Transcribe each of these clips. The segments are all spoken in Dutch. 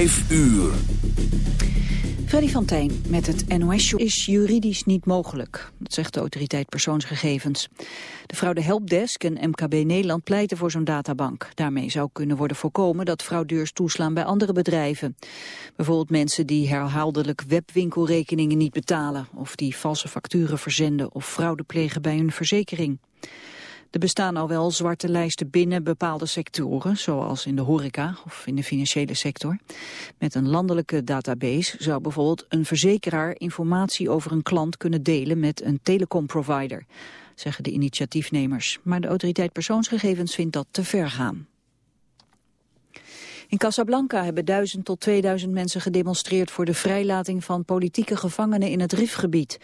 5 uur. Freddy van met het NOS is juridisch niet mogelijk. Dat zegt de autoriteit persoonsgegevens. De fraude helpdesk en MKB Nederland pleiten voor zo'n databank. Daarmee zou kunnen worden voorkomen dat fraudeurs toeslaan bij andere bedrijven. Bijvoorbeeld mensen die herhaaldelijk webwinkelrekeningen niet betalen... of die valse facturen verzenden of fraude plegen bij hun verzekering. Er bestaan al wel zwarte lijsten binnen bepaalde sectoren, zoals in de horeca of in de financiële sector. Met een landelijke database zou bijvoorbeeld een verzekeraar informatie over een klant kunnen delen met een telecomprovider, zeggen de initiatiefnemers. Maar de autoriteit persoonsgegevens vindt dat te ver gaan. In Casablanca hebben duizend tot 2000 mensen gedemonstreerd voor de vrijlating van politieke gevangenen in het Rifgebied.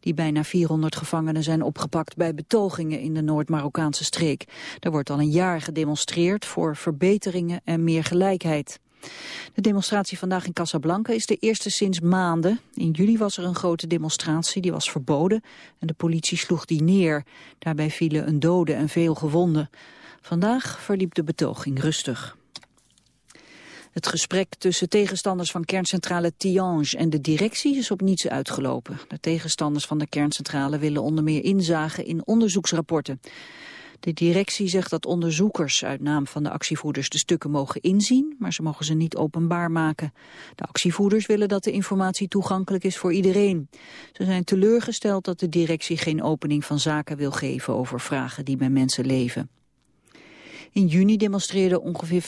Die bijna 400 gevangenen zijn opgepakt bij betogingen in de Noord-Marokkaanse streek. Daar wordt al een jaar gedemonstreerd voor verbeteringen en meer gelijkheid. De demonstratie vandaag in Casablanca is de eerste sinds maanden. In juli was er een grote demonstratie, die was verboden en de politie sloeg die neer. Daarbij vielen een dode en veel gewonden. Vandaag verliep de betoging rustig. Het gesprek tussen tegenstanders van kerncentrale Tiange en de directie is op niets uitgelopen. De tegenstanders van de kerncentrale willen onder meer inzagen in onderzoeksrapporten. De directie zegt dat onderzoekers uit naam van de actievoerders de stukken mogen inzien, maar ze mogen ze niet openbaar maken. De actievoerders willen dat de informatie toegankelijk is voor iedereen. Ze zijn teleurgesteld dat de directie geen opening van zaken wil geven over vragen die bij mensen leven. In juni demonstreerden ongeveer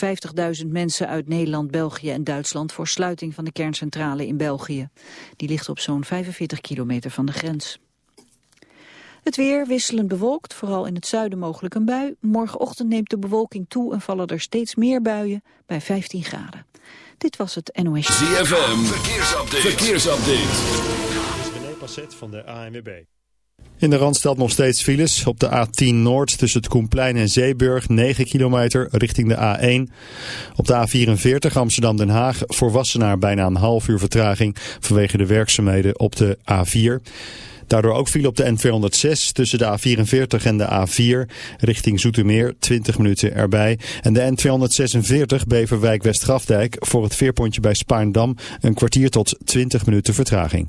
50.000 mensen uit Nederland, België en Duitsland voor sluiting van de kerncentrale in België. Die ligt op zo'n 45 kilometer van de grens. Het weer wisselend bewolkt, vooral in het zuiden mogelijk een bui. Morgenochtend neemt de bewolking toe en vallen er steeds meer buien bij 15 graden. Dit was het NOS. ZFM, verkeersupdate. verkeersupdate. Dit is René Passet van de ANWB. In de Randstad nog steeds files. Op de A10 Noord tussen het Koenplein en Zeeburg 9 kilometer richting de A1. Op de A44 Amsterdam-Den Haag voor Wassenaar bijna een half uur vertraging vanwege de werkzaamheden op de A4. Daardoor ook file op de N206 tussen de A44 en de A4 richting Zoetermeer 20 minuten erbij. En de N246 Beverwijk-Westgrafdijk voor het veerpontje bij Spaarndam een kwartier tot 20 minuten vertraging.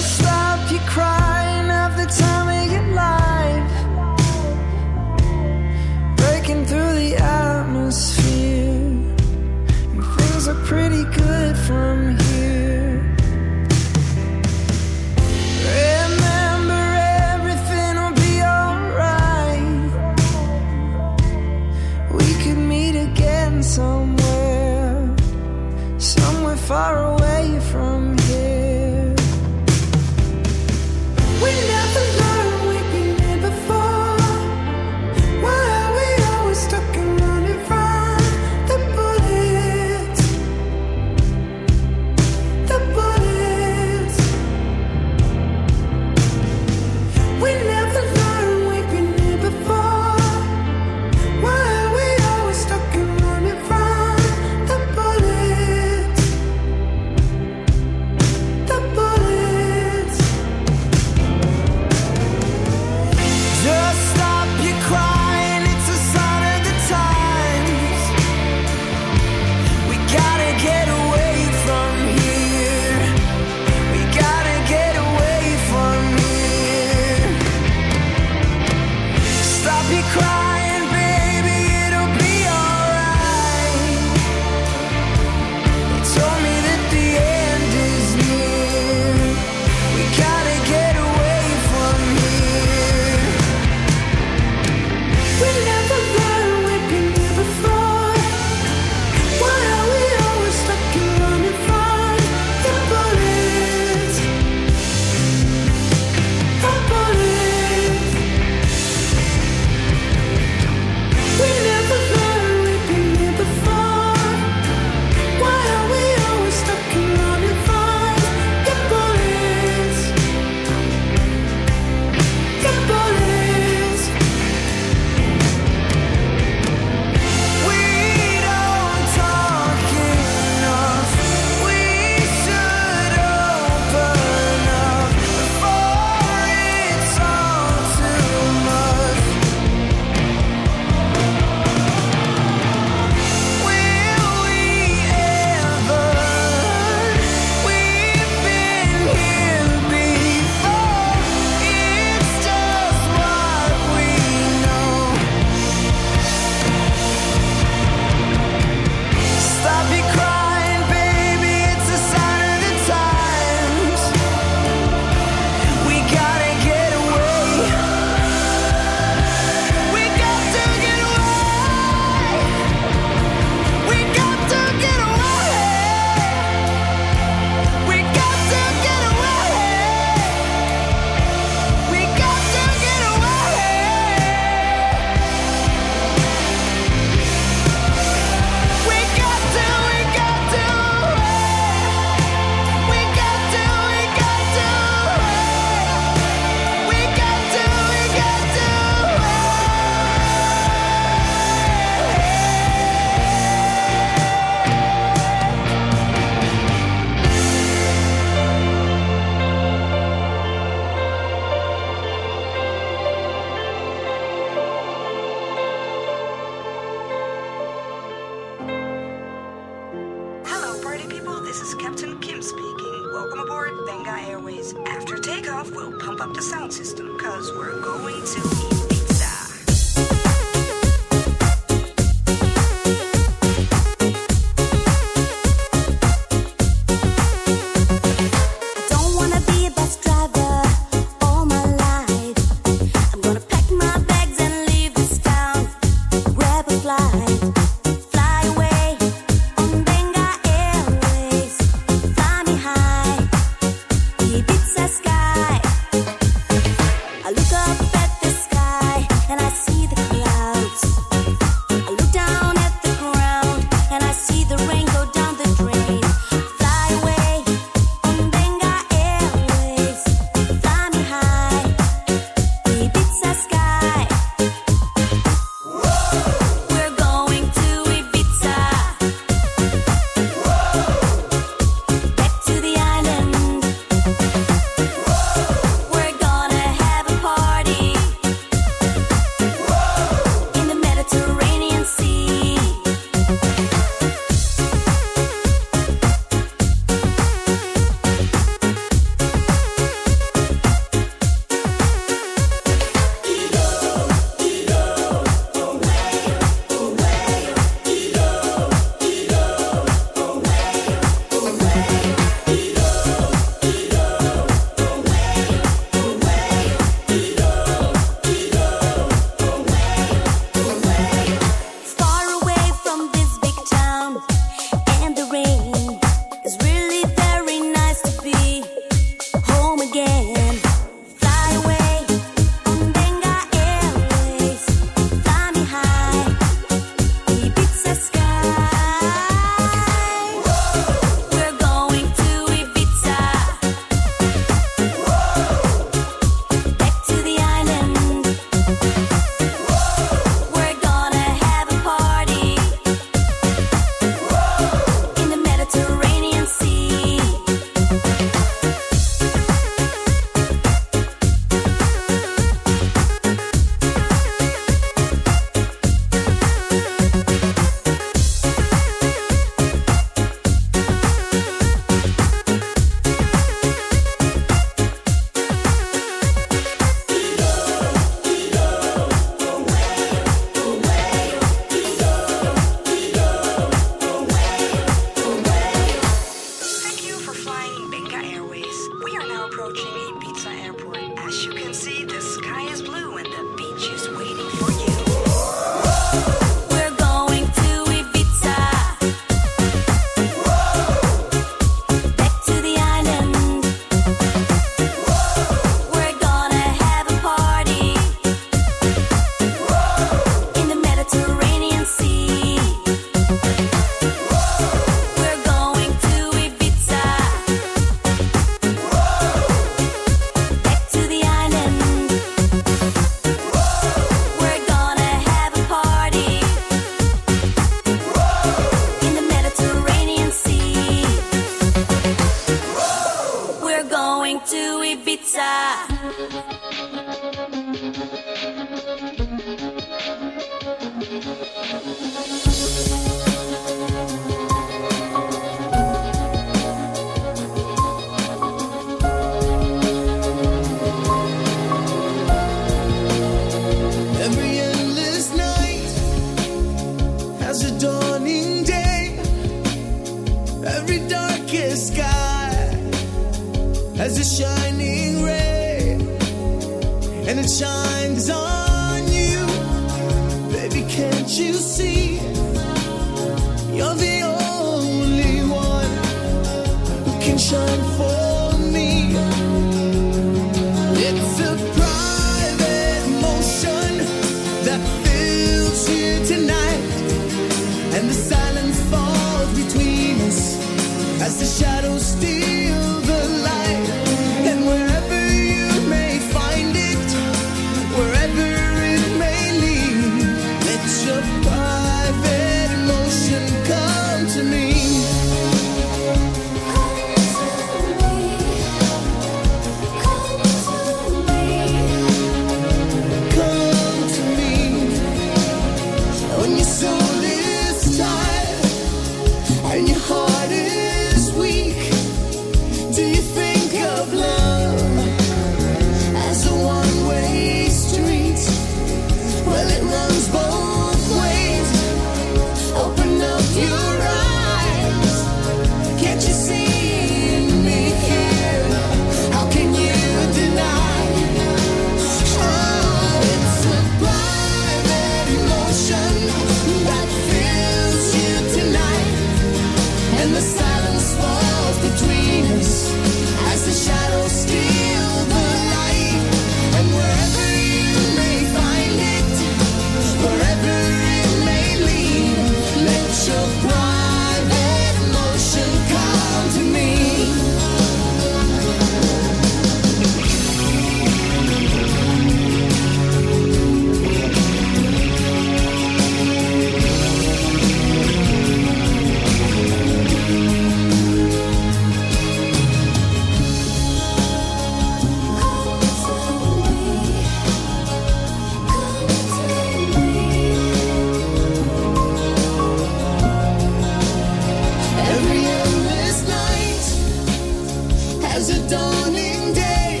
dawning day,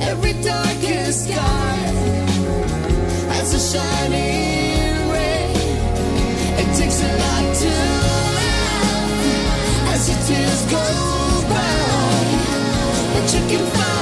every darkest sky has a shining ray. It takes a lot to laugh as your tears go by, but you can find.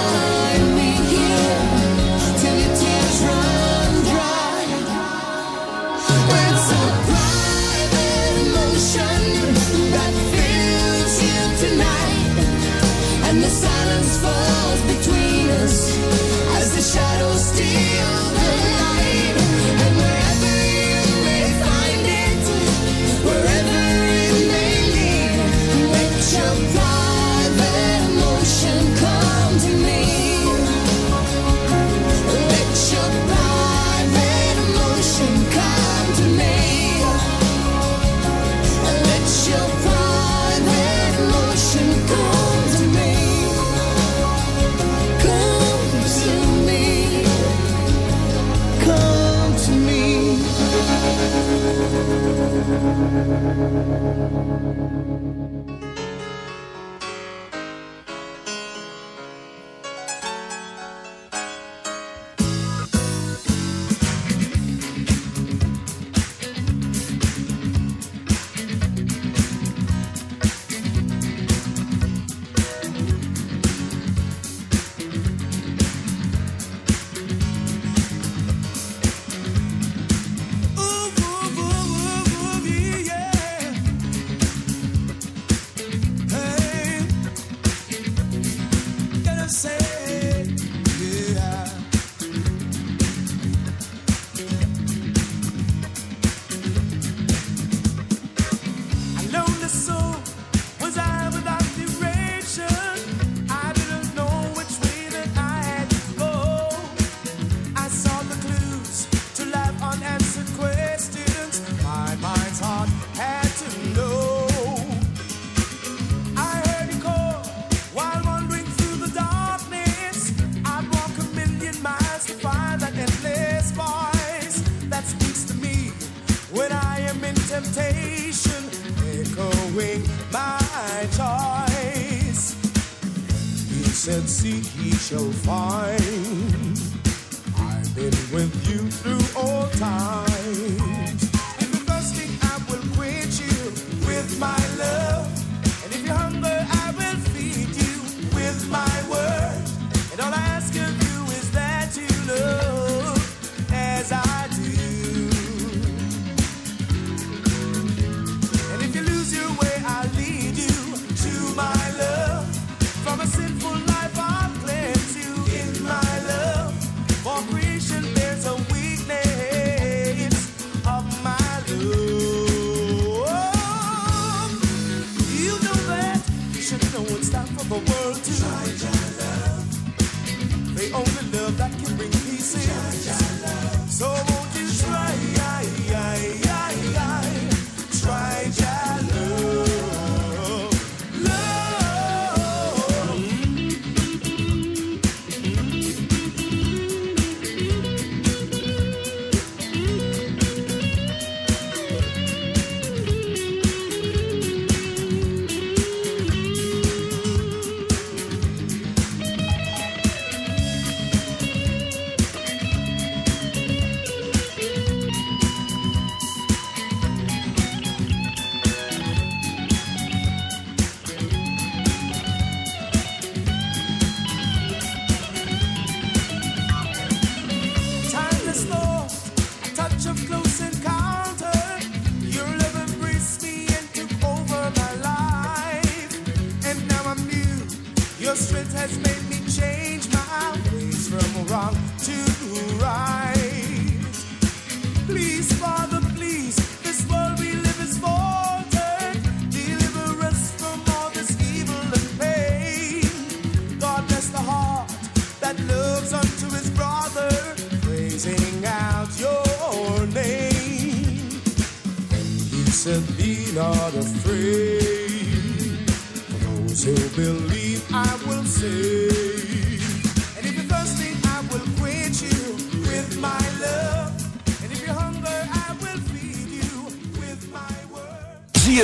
Thank you.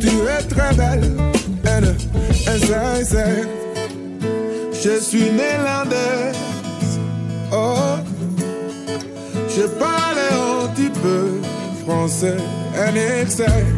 tu es très belle. Elle est sincère. Je suis néerlandaise. Oh, je parle un petit peu français. Elle est.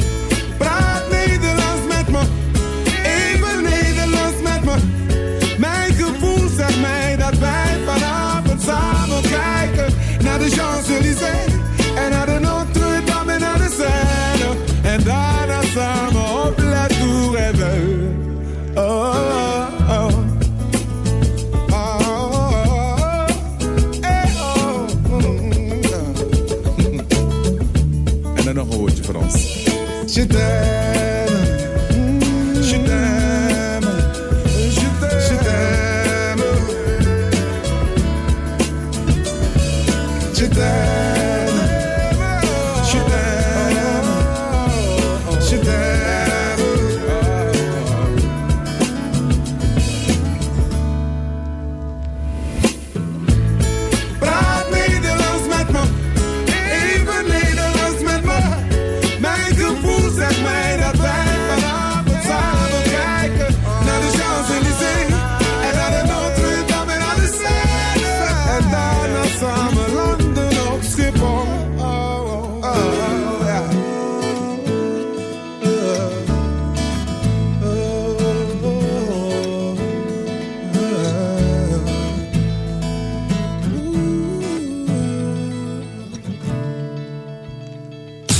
there